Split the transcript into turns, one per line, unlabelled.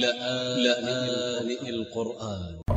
لآن القرآن.